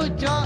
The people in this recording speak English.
Good job.